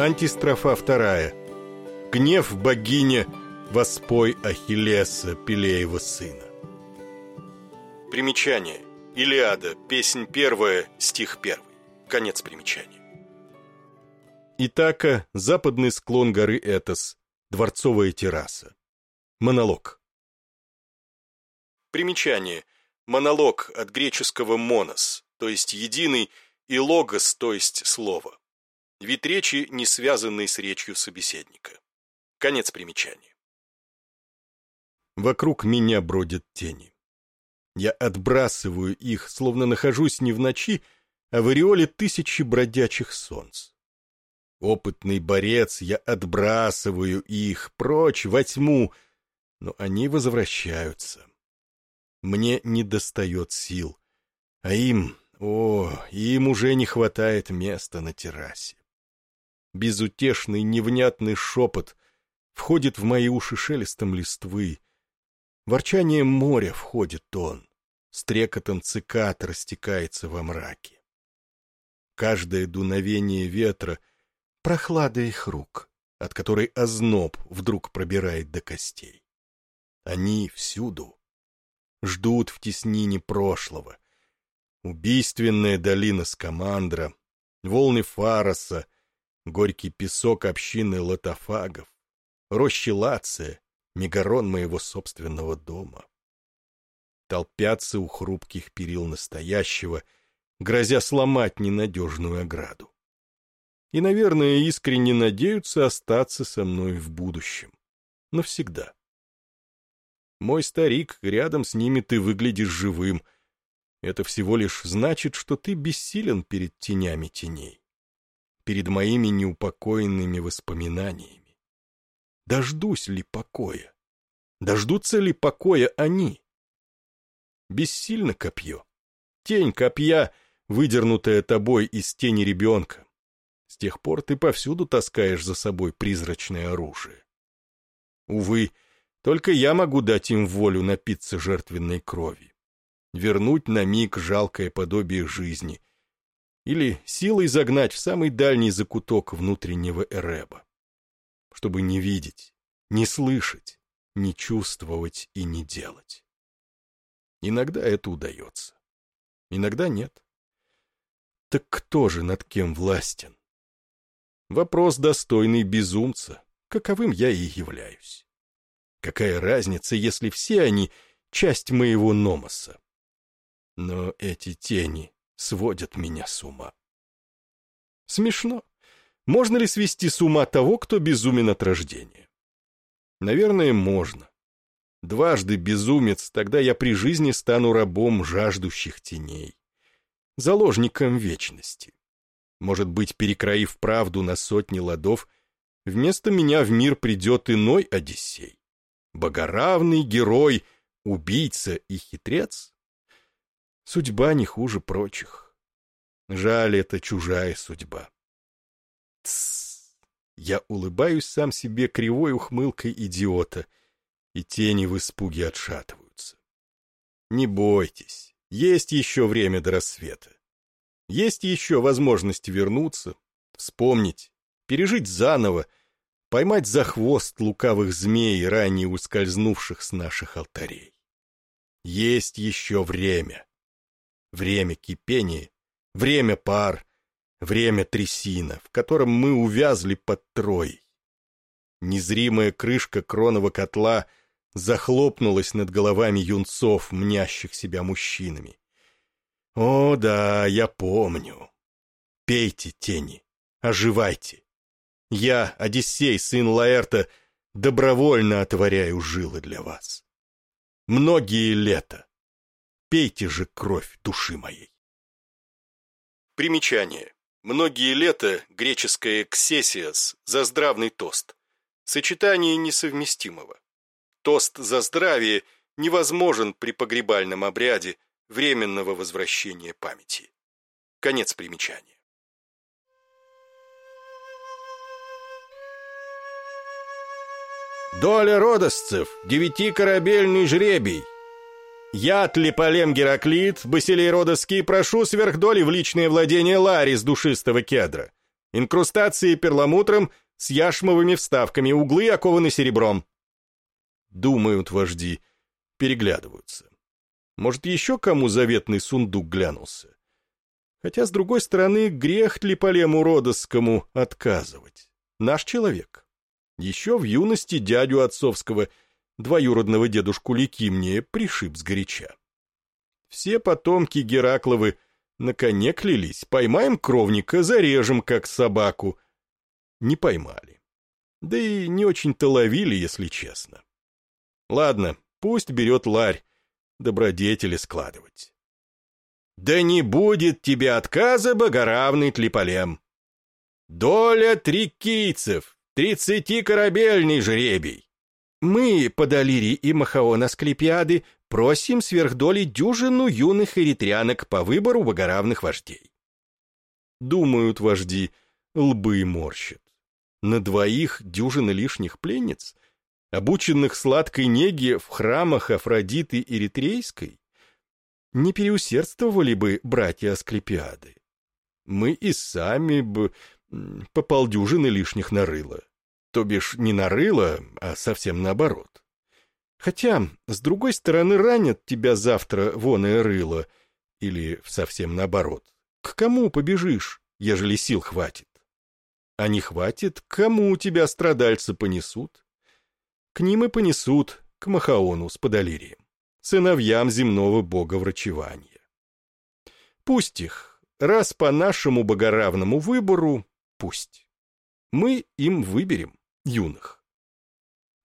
Антистрофа вторая. Гнев богиня, воспой Ахиллеса, Пелеева сына. Примечание. Илиада, песнь первая, стих первый. Конец примечания. Итака, западный склон горы Этос, дворцовая терраса. Монолог. Примечание. Монолог от греческого «монос», то есть «единый», и «логос», то есть «слово». Вид речи, не связанный с речью собеседника. Конец примечания. Вокруг меня бродят тени. Я отбрасываю их, словно нахожусь не в ночи, а в ореоле тысячи бродячих солнц. Опытный борец, я отбрасываю их прочь во тьму, но они возвращаются. Мне не достает сил, а им, о, им уже не хватает места на террасе. Безутешный невнятный шепот входит в мои уши шелестом листвы. Ворчанием моря входит он, стрекотом цикад растекается во мраке. Каждое дуновение ветра — прохлада их рук, от которой озноб вдруг пробирает до костей. Они всюду. Ждут в теснине прошлого. Убийственная долина Скамандра, волны Фароса, горький песок общины лотофагов, рощи Лация, мегарон моего собственного дома. Толпятся у хрупких перил настоящего, грозя сломать ненадежную ограду. И, наверное, искренне надеются остаться со мной в будущем. Навсегда. Мой старик, рядом с ними ты выглядишь живым. Это всего лишь значит, что ты бессилен перед тенями теней, перед моими неупокоенными воспоминаниями. Дождусь ли покоя? Дождутся ли покоя они? Бессильно копье. Тень копья, выдернутая тобой из тени ребенка. С тех пор ты повсюду таскаешь за собой призрачное оружие. Увы, только я могу дать им волю напиться жертвенной крови, вернуть на миг жалкое подобие жизни или силой загнать в самый дальний закуток внутреннего Эреба, чтобы не видеть, не слышать, не чувствовать и не делать. Иногда это удается, иногда нет. Так кто же над кем властен? Вопрос достойный безумца, каковым я и являюсь. Какая разница, если все они — часть моего номоса? Но эти тени сводят меня с ума. Смешно. Можно ли свести с ума того, кто безумен от рождения? Наверное, можно. Дважды безумец, тогда я при жизни стану рабом жаждущих теней, заложником вечности. Может быть, перекроив правду на сотни ладов, вместо меня в мир придет иной Одиссей богоравный герой, убийца и хитрец? Судьба не хуже прочих. Жаль, это чужая судьба. Тссс. Я улыбаюсь сам себе кривой ухмылкой идиота, и тени в испуге отшатываются. Не бойтесь, есть еще время до рассвета. Есть еще возможность вернуться, вспомнить, пережить заново, поймать за хвост лукавых змей, ранее ускользнувших с наших алтарей. Есть еще время. Время кипения, время пар, время трясина, в котором мы увязли под троей. Незримая крышка кронового котла захлопнулась над головами юнцов, мнящих себя мужчинами. О, да, я помню. Пейте, тени, оживайте. Я, Одиссей, сын Лаэрта, добровольно отворяю жилы для вас. Многие лета. Пейте же кровь души моей. Примечание. Многие лета греческое «ксесиас» за здравный тост. Сочетание несовместимого. Тост за здравие невозможен при погребальном обряде временного возвращения памяти. Конец примечания. Доля родосцев, девятикорабельный жребий. Я, Тлеполем Гераклит, Басилей Родоский, прошу сверхдоли в личное владение Лари с душистого кедра. Инкрустации перламутром с яшмовыми вставками, углы окованы серебром. Думают вожди, переглядываются. Может, еще кому заветный сундук глянулся? Хотя, с другой стороны, грех ли Полему Родосскому отказывать? Наш человек. Еще в юности дядю отцовского, двоюродного дедушку Ликимния, пришиб сгоряча. Все потомки Геракловы на коне клялись, поймаем кровника, зарежем, как собаку. Не поймали. Да и не очень-то ловили, если честно. Ладно, пусть берет ларь, добродетели складывать. Да не будет тебе отказа, богоравный Тлеполем. Доля трикийцев, тридцати корабельный жребий. Мы, Подолири и Махаона Склепиады, просим сверхдоли дюжину юных эритрянок по выбору богоравных вождей. Думают вожди, лбы морщат. На двоих дюжины лишних пленниц, обученных сладкой неге в храмах Афродиты Эритрейской? Не переусердствовали бы братья Асклепиады? Мы и сами бы по полдюжины лишних нарыло. То бишь не нарыло, а совсем наоборот. Хотя, с другой стороны, ранят тебя завтра вон и рыло, или совсем наоборот. К кому побежишь, ежели сил хватит? А не хватит, кому тебя страдальцы понесут? К ним и понесут, к Махаону с Подолирием, сыновьям земного бога врачевания. Пусть их, раз по нашему богоравному выбору, пусть. Мы им выберем юных.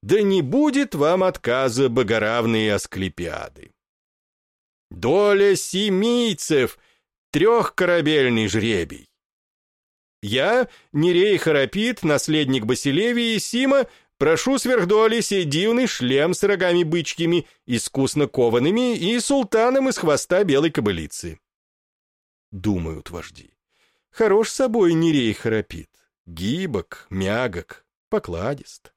Да не будет вам отказа, богоравные Асклепиады. Доля семийцев, трехкорабельный жребий. Я, Нерей Харапит, наследник Басилевии Сима, прошу сверхдоли сей дивный шлем с рогами бычьими, искусно коваными и султаном из хвоста белой кобылицы. Думают вожди. Хорош собой Нерей Харапит, гибок, мягок, покладист.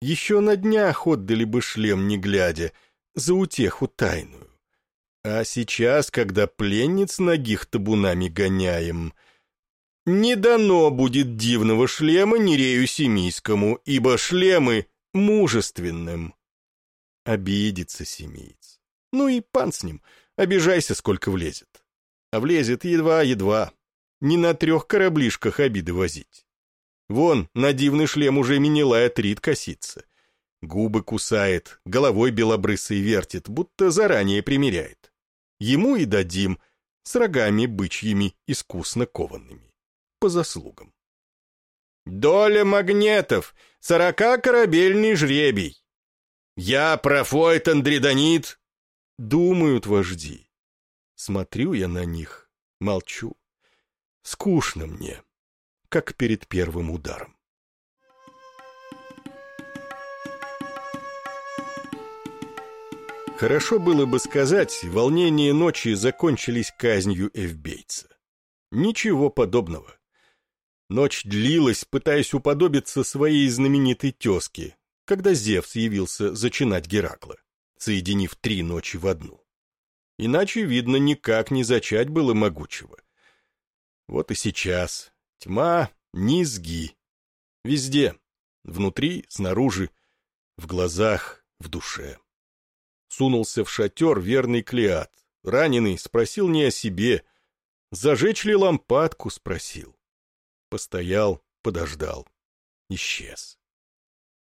Еще на днях отдали бы шлем, не глядя, за утеху тайную. А сейчас, когда пленниц ногих табунами гоняем, не дано будет дивного шлема Нерею Семийскому, ибо шлемы мужественным. Обидится семиец. Ну и пан с ним, обижайся, сколько влезет. А влезет едва-едва. Не на трех кораблишках обиды возить. Вон, на дивный шлем уже Минилая Трит косится. Губы кусает, головой белобрысый вертит, будто заранее примеряет. Ему и дадим, с рогами бычьими, искусно кованными. По заслугам. «Доля магнетов! Сорока корабельный жребий! Я профойт андридонит!» Думают вожди. Смотрю я на них, молчу. Скучно мне как перед первым ударом. Хорошо было бы сказать, волнения ночи закончились казнью эвбейца. Ничего подобного. Ночь длилась, пытаясь уподобиться своей знаменитой тезке, когда Зевс явился зачинать Геракла, соединив три ночи в одну. Иначе, видно, никак не зачать было могучего. Вот и сейчас Тьма, низги. Везде. Внутри, снаружи, в глазах, в душе. Сунулся в шатер верный Клеат. Раненый спросил не о себе. Зажечь ли лампадку, спросил. Постоял, подождал. Исчез.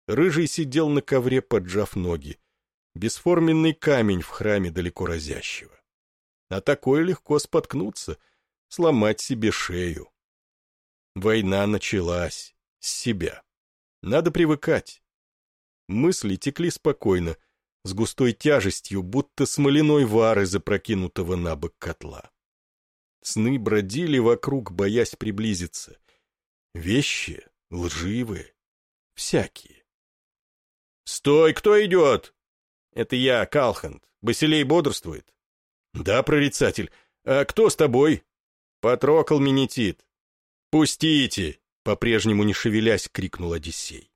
Рыжий сидел на ковре, поджав ноги. Бесформенный камень в храме далеко разящего. А такое легко споткнуться, сломать себе шею. Война началась. С себя. Надо привыкать. Мысли текли спокойно, с густой тяжестью, будто смоляной вары запрокинутого на бок котла. Сны бродили вокруг, боясь приблизиться. Вещи лживые, всякие. «Стой, кто идет?» «Это я, Калхант. Басилей бодрствует?» «Да, прорицатель. А кто с тобой?» «Патрокол Менетит. «Пустите!» — по-прежнему не шевелясь, крикнул Одиссей.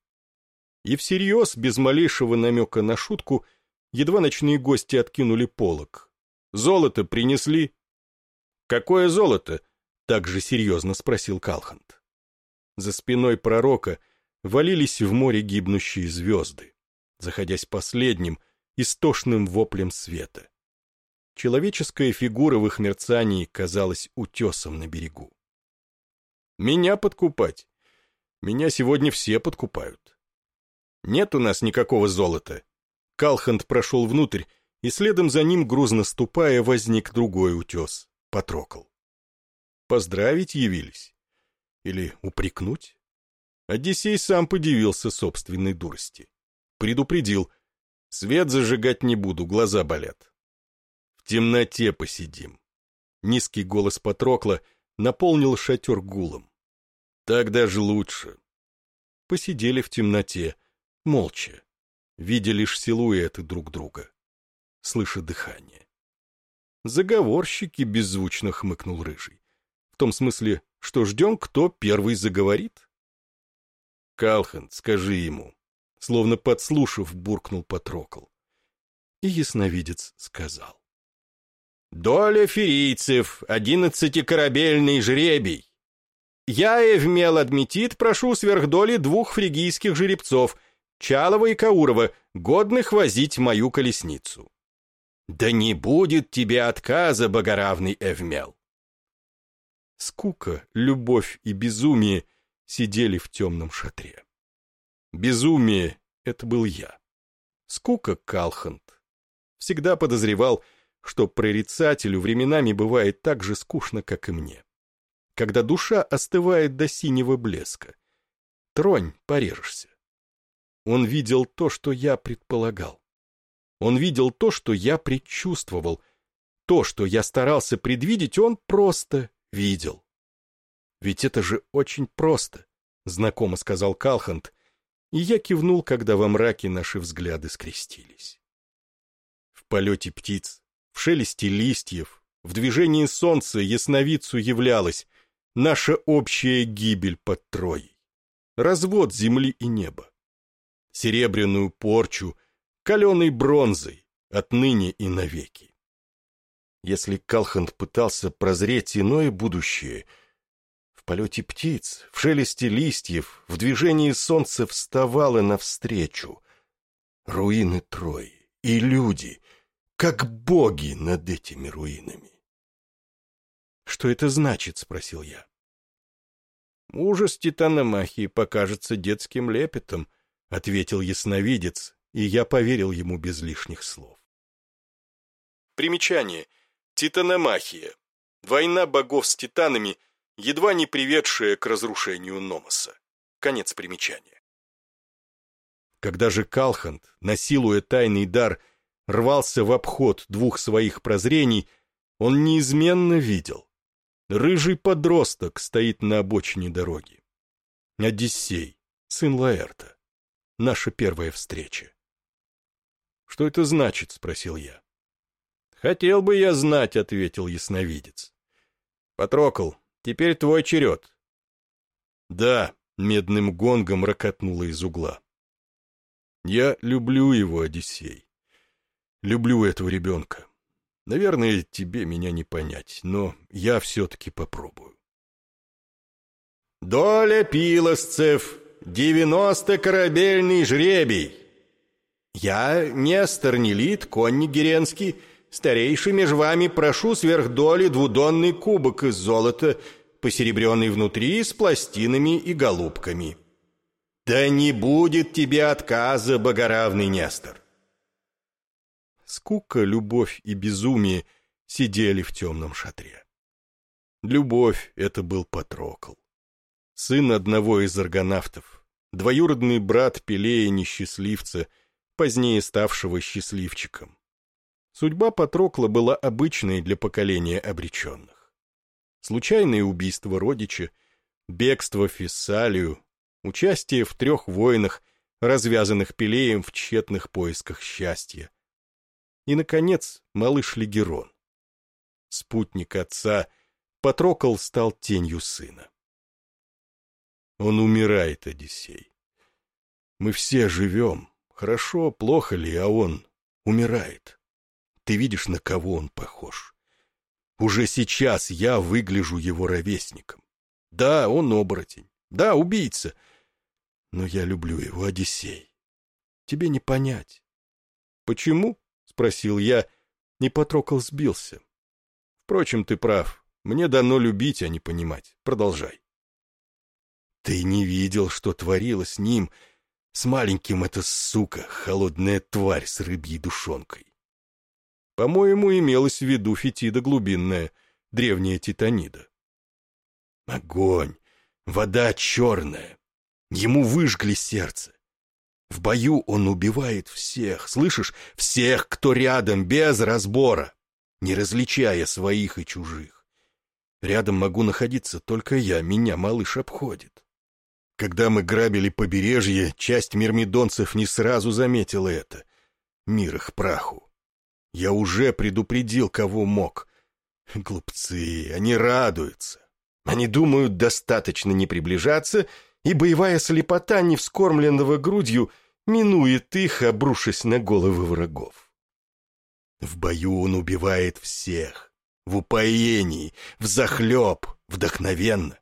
И всерьез, без малейшего намека на шутку, едва ночные гости откинули полог. «Золото принесли?» «Какое золото?» — так же серьезно спросил Калхант. За спиной пророка валились в море гибнущие звезды, заходясь последним, истошным воплем света. Человеческая фигура в их мерцании казалась утесом на берегу. Меня подкупать. Меня сегодня все подкупают. Нет у нас никакого золота. Калхант прошел внутрь, и следом за ним, грузно ступая, возник другой утес, потрокал. Поздравить явились? Или упрекнуть? Одиссей сам подивился собственной дурости. Предупредил. Свет зажигать не буду, глаза болят. В темноте посидим. Низкий голос Патрокла наполнил шатер гулом. Так даже лучше. Посидели в темноте, молча, видя лишь силуэты друг друга, слыша дыхание. Заговорщики беззвучно хмыкнул Рыжий. В том смысле, что ждем, кто первый заговорит? Калхан, скажи ему. Словно подслушав, буркнул Патрокл. И ясновидец сказал. «Доля ферийцев, одиннадцатикорабельный жребий. Я, Эвмел Адметит, прошу сверхдоли двух фригийских жеребцов, Чалова и Каурова, годных возить мою колесницу». «Да не будет тебе отказа, богоравный Эвмел!» Скука, любовь и безумие сидели в темном шатре. Безумие — это был я. Скука — Калхант. Всегда подозревал, что прорицателю временами бывает так же скучно, как и мне. Когда душа остывает до синего блеска. Тронь, порежешься. Он видел то, что я предполагал. Он видел то, что я предчувствовал. То, что я старался предвидеть, он просто видел. Ведь это же очень просто, знакомо сказал Калхант, и я кивнул, когда во мраке наши взгляды скрестились. В полете птиц, в шелесте листьев, в движении солнца ясновидцу являлась наша общая гибель под Троей, развод земли и неба, серебряную порчу, каленой бронзой, отныне и навеки. Если Калхант пытался прозреть иное будущее — в полете птиц, в шелесте листьев, в движении солнца вставало навстречу. Руины Трои и люди, как боги над этими руинами. «Что это значит?» — спросил я. «Ужас титаномахии покажется детским лепетом», — ответил ясновидец, и я поверил ему без лишних слов. Примечание. Титаномахия. Война богов с титанами — едва не приведшее к разрушению Номоса. Конец примечания. Когда же Калхант, насилуя тайный дар, рвался в обход двух своих прозрений, он неизменно видел. Рыжий подросток стоит на обочине дороги. Одиссей, сын Лаэрта. Наша первая встреча. «Что это значит?» — спросил я. «Хотел бы я знать», — ответил ясновидец. «Патрокл, Теперь твой черед». «Да», — медным гонгом ракотнуло из угла. «Я люблю его, Одиссей. Люблю этого ребенка. Наверное, тебе меня не понять, но я все-таки попробую». «Доля пилосцев, девяносто корабельный жребий. Я, Нестор Нелит, конник Геренский, — Старейший меж вами прошу сверхдоли двудонный кубок из золота, посеребренный внутри с пластинами и голубками. Да не будет тебе отказа, богоравный Нестор. Скука, любовь и безумие сидели в темном шатре. Любовь — это был Патрокл. Сын одного из аргонавтов, двоюродный брат Пелея-несчастливца, позднее ставшего счастливчиком. Судьба Патрокла была обычной для поколения обреченных. Случайные убийства родича, бегство в Фессалию, участие в трех войнах, развязанных Пелеем в тщетных поисках счастья. И, наконец, малыш Легерон. Спутник отца, Патрокл стал тенью сына. Он умирает, Одиссей. Мы все живем, хорошо, плохо ли, а он умирает. Ты видишь, на кого он похож. Уже сейчас я выгляжу его ровесником. Да, он оборотень. Да, убийца. Но я люблю его, Одиссей. Тебе не понять. Почему? Спросил я, не потрокал сбился. Впрочем, ты прав. Мне дано любить, а не понимать. Продолжай. Ты не видел, что творилось с ним, с маленьким эта сука, холодная тварь с рыбьей душонкой. По-моему, имелось в виду фетида глубинная, древняя титанида. Огонь, вода черная. Ему выжгли сердце. В бою он убивает всех, слышишь, всех, кто рядом, без разбора, не различая своих и чужих. Рядом могу находиться только я, меня малыш обходит. Когда мы грабили побережье, часть мирмидонцев не сразу заметила это. Мир их праху. Я уже предупредил, кого мог. Глупцы, они радуются. Они думают, достаточно не приближаться, и боевая слепота невскормленного грудью минует их, обрушась на головы врагов. В бою он убивает всех, в упоении, в захлеб, вдохновенно.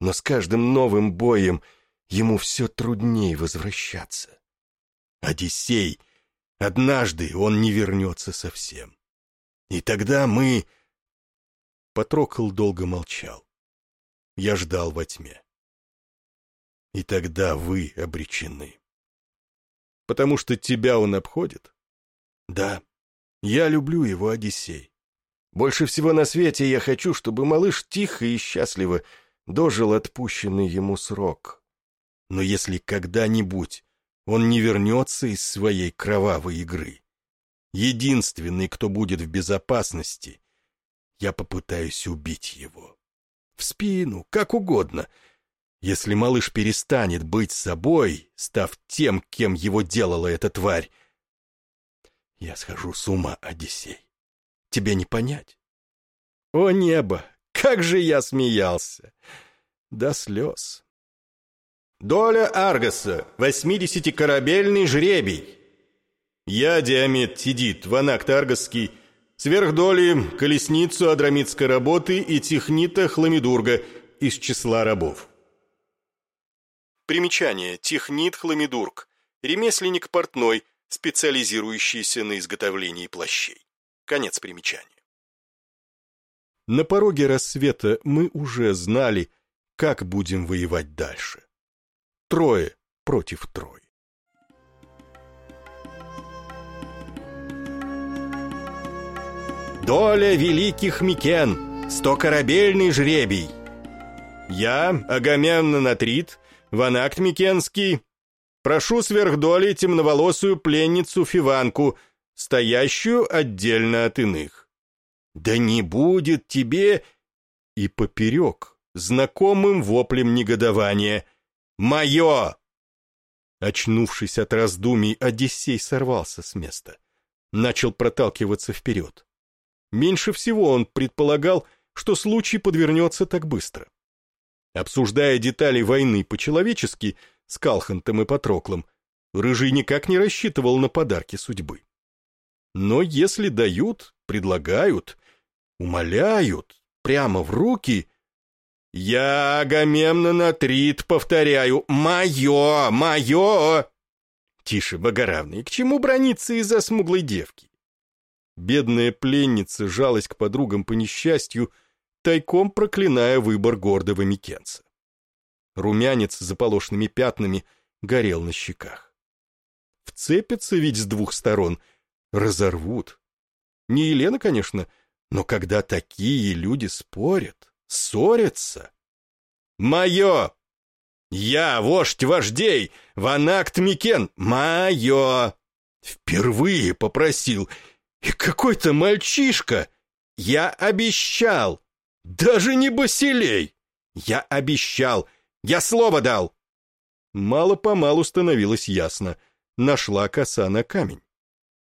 Но с каждым новым боем ему все труднее возвращаться. Одиссей, однажды он не вернется совсем. И тогда мы... Патрокл долго молчал. Я ждал во тьме. И тогда вы обречены. Потому что тебя он обходит? Да, я люблю его, Одиссей. Больше всего на свете я хочу, чтобы малыш тихо и счастливо дожил отпущенный ему срок. Но если когда-нибудь он не вернется из своей кровавой игры, единственный, кто будет в безопасности, я попытаюсь убить его. В спину, как угодно. Если малыш перестанет быть собой, став тем, кем его делала эта тварь, я схожу с ума, Одиссей. Тебе не понять. О небо, как же я смеялся! До слез. Доля Аргаса, восьмидесятикорабельный жребий. Я, Диамет Тидит, ванакт Аргасский, сверхдоли колесницу Адрамитской работы и технита Хламидурга из числа рабов. Примечание. Технит Хламидург. Ремесленник портной, специализирующийся на изготовлении плащей. Конец примечания. На пороге рассвета мы уже знали, как будем воевать дальше. Трое против трое. Доля великих Микен, стокорабельный жребий. Я, Агамемнон Атрит, Ванакт Микенский, прошу сверхдоли темноволосую пленницу Фиванку — стоящую отдельно от иных. «Да не будет тебе...» И поперек, знакомым воплем негодования. «Мое!» Очнувшись от раздумий, Одиссей сорвался с места. Начал проталкиваться вперед. Меньше всего он предполагал, что случай подвернется так быстро. Обсуждая детали войны по-человечески с Калхантом и Патроклом, Рыжий никак не рассчитывал на подарки судьбы. Но если дают, предлагают, умоляют, прямо в руки... Я, Агамемнон Атрит, повторяю, мое, мое! Тише, богоравный, к чему брониться из-за смуглой девки? Бедная пленница жалась к подругам по несчастью, тайком проклиная выбор гордого Микенца. Румянец с заполошными пятнами горел на щеках. Вцепится ведь с двух сторон — разорвут. Не Елена, конечно, но когда такие люди спорят, ссорятся. «Мое! Я, вождь вождей, Ванакт Микен, мое!» Впервые попросил. И какой-то мальчишка. Я обещал. Даже не Басилей. Я обещал. Я слово дал. Мало-помалу становилось ясно. Нашла коса на камень.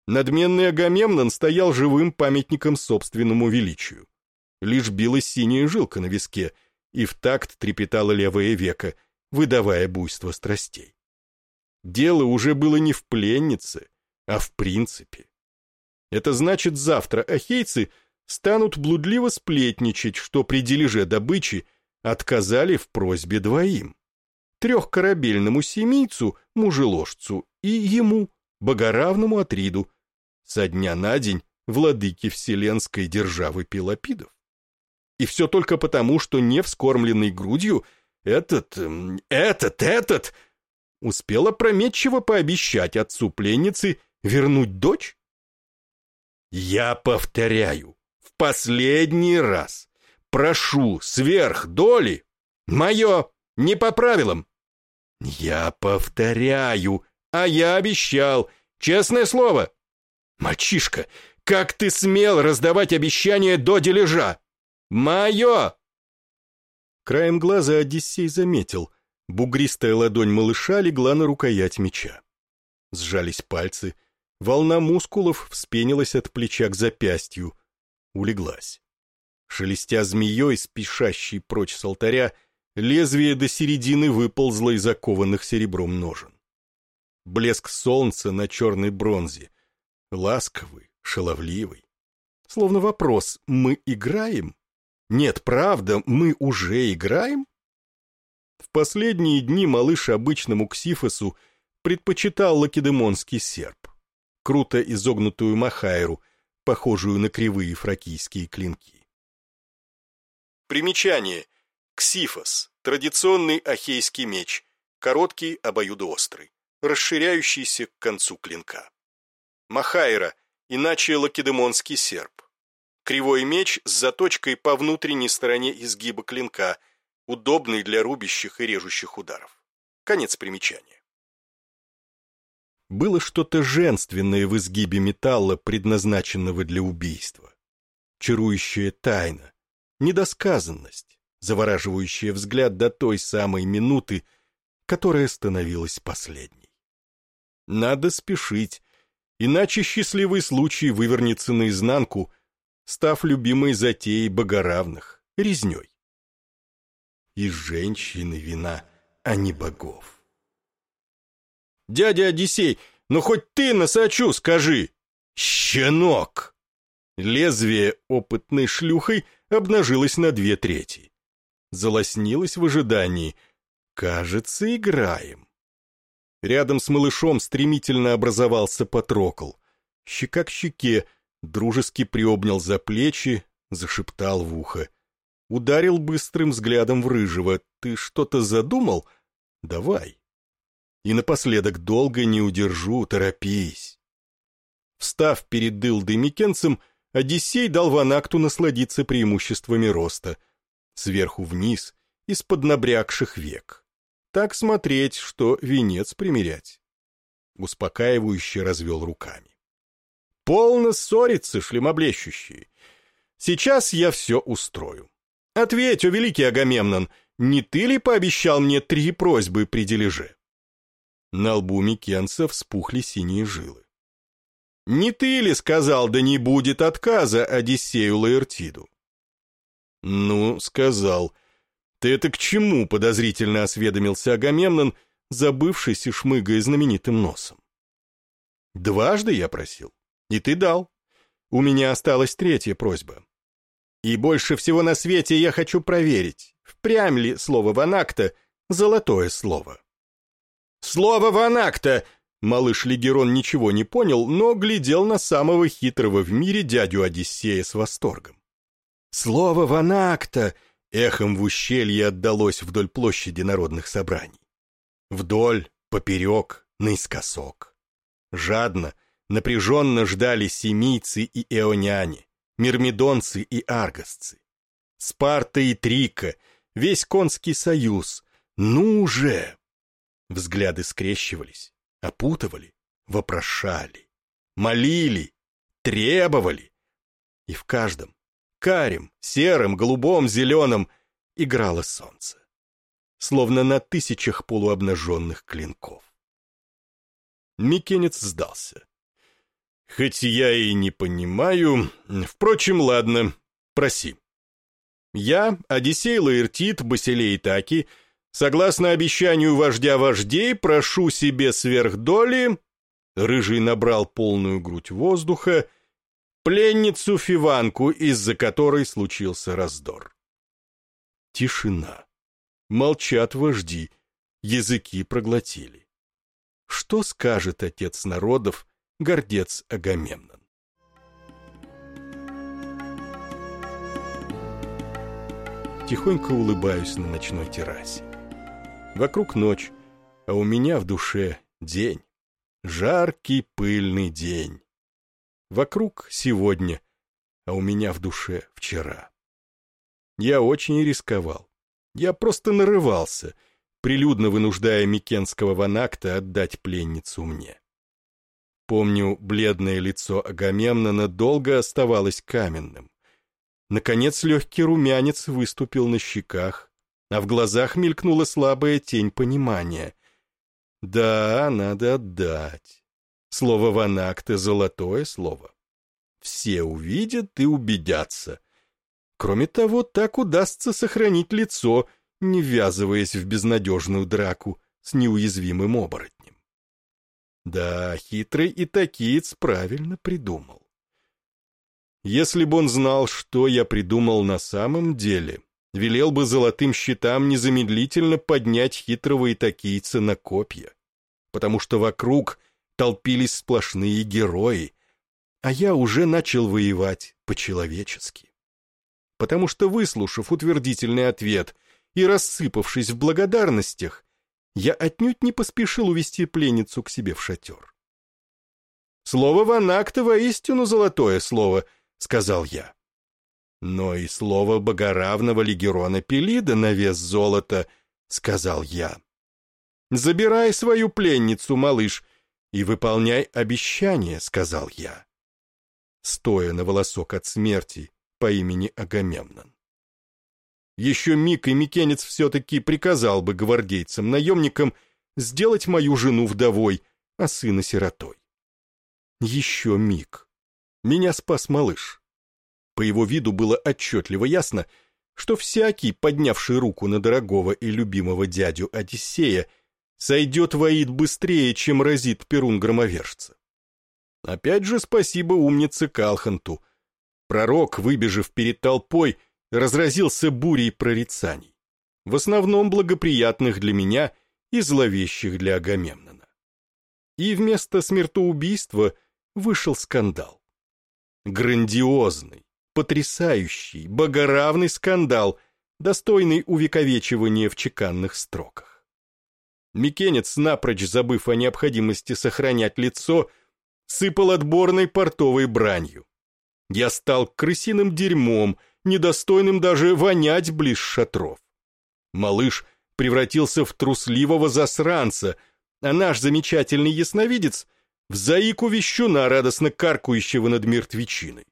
Надменный Агамемнон стоял живым памятником собственному величию. Лишь билась синяя жилка на виске, и в такт трепетало левое веко, выдавая буйство страстей. Дело уже было не в пленнице, а в принципе. Это значит, завтра ахейцы станут блудливо сплетничать, что при дележе добычи отказали в просьбе двоим трехкорабельному семийцу, мужеложцу, и ему, богоравному Атриду, со дня на день владыки вселенской державы Пелопидов. И все только потому, что не вскормленный грудью этот, эм, этот, этот успел опрометчиво пообещать отцу пленницы вернуть дочь? Я повторяю, последний раз, прошу сверх доли, мое, не по правилам. Я повторяю, а я обещал, честное слово. Мальчишка, как ты смел раздавать обещания до дележа? Мое! Краем глаза Одиссей заметил, бугристая ладонь малыша легла на рукоять меча. Сжались пальцы, волна мускулов вспенилась от плеча к запястью, улеглась. Шелестя змеей, спешащей прочь с алтаря, лезвие до середины выползло из окованных серебром ножен. Блеск солнца на черной бронзе, ласковый, шаловливый. Словно вопрос «Мы играем?» Нет, правда, мы уже играем? В последние дни малыш обычному ксифосу предпочитал лакедемонский серп, круто изогнутую махайру, похожую на кривые фракийские клинки. Примечание. Ксифос – традиционный ахейский меч, короткий, обоюдоострый, расширяющийся к концу клинка. Махайра, иначе лакедемонский серп. Кривой меч с заточкой по внутренней стороне изгиба клинка, удобный для рубящих и режущих ударов. Конец примечания. Было что-то женственное в изгибе металла, предназначенного для убийства. Чарующая тайна, недосказанность, завораживающая взгляд до той самой минуты, которая становилась последней. Надо спешить, иначе счастливый случай вывернется наизнанку, став любимой затеей богоравных, резней. Из женщины вина, а не богов. «Дядя Одиссей, ну хоть ты носочу скажи!» «Щенок!» Лезвие опытной шлюхой обнажилось на две трети. Залоснилось в ожидании. «Кажется, играем». Рядом с малышом стремительно образовался Патрокл. Щека к щеке, дружески приобнял за плечи, зашептал в ухо. Ударил быстрым взглядом в рыжего. «Ты что-то задумал? Давай». И напоследок долго не удержу, торопись. Встав перед Дылдой Микенцем, Одиссей дал Ванакту насладиться преимуществами роста. Сверху вниз, из-под набрякших век. Так смотреть, что венец примерять. Успокаивающе развел руками. Полно ссориться, шлемоблещущие. Сейчас я все устрою. Ответь, о великий Агамемнон, не ты ли пообещал мне три просьбы при дележе? На лбу Микенца вспухли синие жилы. Не ты ли сказал, да не будет отказа Одиссею Лаэртиду? Ну, сказал. Ты это к чему, подозрительно осведомился Агамемнон, забывшись и шмыгая знаменитым носом. Дважды я просил. И ты дал. У меня осталась третья просьба. И больше всего на свете я хочу проверить, впрямь ли слово «ванакта» — золотое слово. «Слово «ванакта»!» Малыш Легерон ничего не понял, но глядел на самого хитрого в мире дядю Одиссея с восторгом. «Слово «ванакта» эхом в ущелье отдалось вдоль площади народных собраний. Вдоль, поперек, наискосок. Жадно, напряженно ждали семийцы и эоняне, мирмидонцы и аргосцы. Спарта и Трика, весь конский союз. Ну же! Взгляды скрещивались, опутывали, вопрошали, молили, требовали. И в каждом, карим, серым, голубом, зеленом, играло солнце, словно на тысячах полуобнаженных клинков. Микенец сдался. Хоть я и не понимаю... Впрочем, ладно, проси. Я, Одиссей Лаэртит, Басилей Таки, согласно обещанию вождя вождей, прошу себе сверхдоли... Рыжий набрал полную грудь воздуха, пленницу Фиванку, из-за которой случился раздор. Тишина. Молчат вожди, языки проглотили. Что скажет отец народов, гордец Агамемнон? Тихонько улыбаюсь на ночной террасе. Вокруг ночь, а у меня в душе день. Жаркий пыльный день. Вокруг сегодня, а у меня в душе вчера. Я очень рисковал. Я просто нарывался, прилюдно вынуждая Микенского ванакта отдать пленницу мне. Помню, бледное лицо Агамемнона долго оставалось каменным. Наконец легкий румянец выступил на щеках, а в глазах мелькнула слабая тень понимания. Да, надо отдать. Слово «ванакта» — золотое слово. Все увидят и убедятся — Кроме того, так удастся сохранить лицо, не ввязываясь в безнадежную драку с неуязвимым оборотнем. Да, хитрый Итакиец правильно придумал. Если бы он знал, что я придумал на самом деле, велел бы золотым щитам незамедлительно поднять хитрого Итакийца на копья, потому что вокруг толпились сплошные герои, а я уже начал воевать по-человечески потому что, выслушав утвердительный ответ и рассыпавшись в благодарностях, я отнюдь не поспешил увести пленницу к себе в шатер. «Слово Ванакта воистину золотое слово», — сказал я. «Но и слово богоравного легерона Пелида на вес золота», — сказал я. «Забирай свою пленницу, малыш, и выполняй обещание», — сказал я. Стоя на волосок от смерти по имени Агамемнон. Еще миг и Микенец все-таки приказал бы гвардейцам-наемникам сделать мою жену вдовой, а сына сиротой. Еще миг. Меня спас малыш. По его виду было отчетливо ясно, что всякий, поднявший руку на дорогого и любимого дядю Одиссея, сойдет воит быстрее, чем разит перун громовержца. Опять же спасибо умнице Калханту — Пророк, выбежав перед толпой, разразился бурей прорицаний, в основном благоприятных для меня и зловещих для Агамемнона. И вместо смертоубийства вышел скандал. Грандиозный, потрясающий, богоравный скандал, достойный увековечивания в чеканных строках. Микенец, напрочь забыв о необходимости сохранять лицо, сыпал отборной портовой бранью. Я стал крысиным дерьмом, недостойным даже вонять близ шатров. Малыш превратился в трусливого засранца, а наш замечательный ясновидец — в заику вещуна, радостно каркающего над мертвечиной.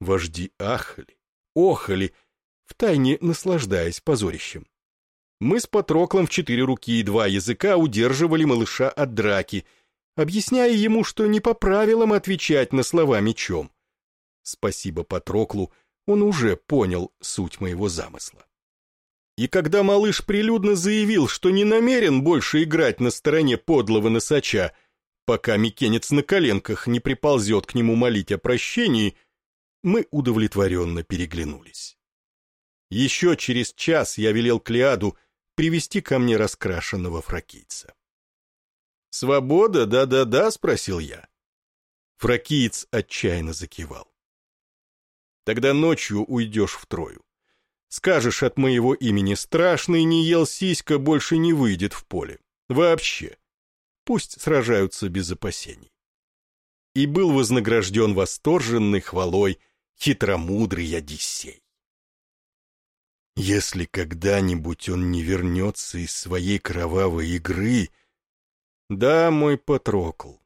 Вожди ахали, охали, втайне наслаждаясь позорищем. Мы с Патроклом в четыре руки и два языка удерживали малыша от драки, объясняя ему, что не по правилам отвечать на слова мечом. Спасибо Патроклу, он уже понял суть моего замысла. И когда малыш прилюдно заявил, что не намерен больше играть на стороне подлого носача, пока Микенец на коленках не приползет к нему молить о прощении, мы удовлетворенно переглянулись. Еще через час я велел Клеаду привести ко мне раскрашенного фракийца. «Свобода, да-да-да?» — спросил я. Фракиец отчаянно закивал. Тогда ночью уйдешь в Трою. Скажешь от моего имени страшный не ел сиська больше не выйдет в поле. Вообще. Пусть сражаются без опасений. И был вознагражден восторженной хвалой хитромудрый Одиссей. Если когда-нибудь он не вернется из своей кровавой игры... Да, мой Патрокл,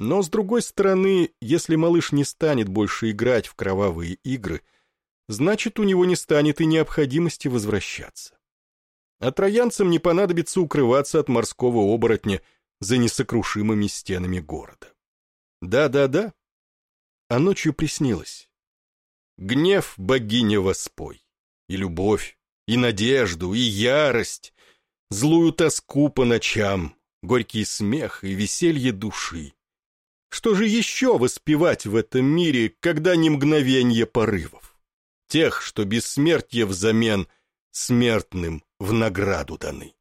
но, с другой стороны, если малыш не станет больше играть в кровавые игры, значит, у него не станет и необходимости возвращаться. А троянцам не понадобится укрываться от морского оборотня за несокрушимыми стенами города. Да-да-да. А ночью приснилось. Гнев богиня воспой, и любовь, и надежду, и ярость, злую тоску по ночам, горький смех и веселье души. Что же еще воспевать в этом мире, когда не мгновенье порывов? Тех, что бессмертие взамен смертным в награду даны.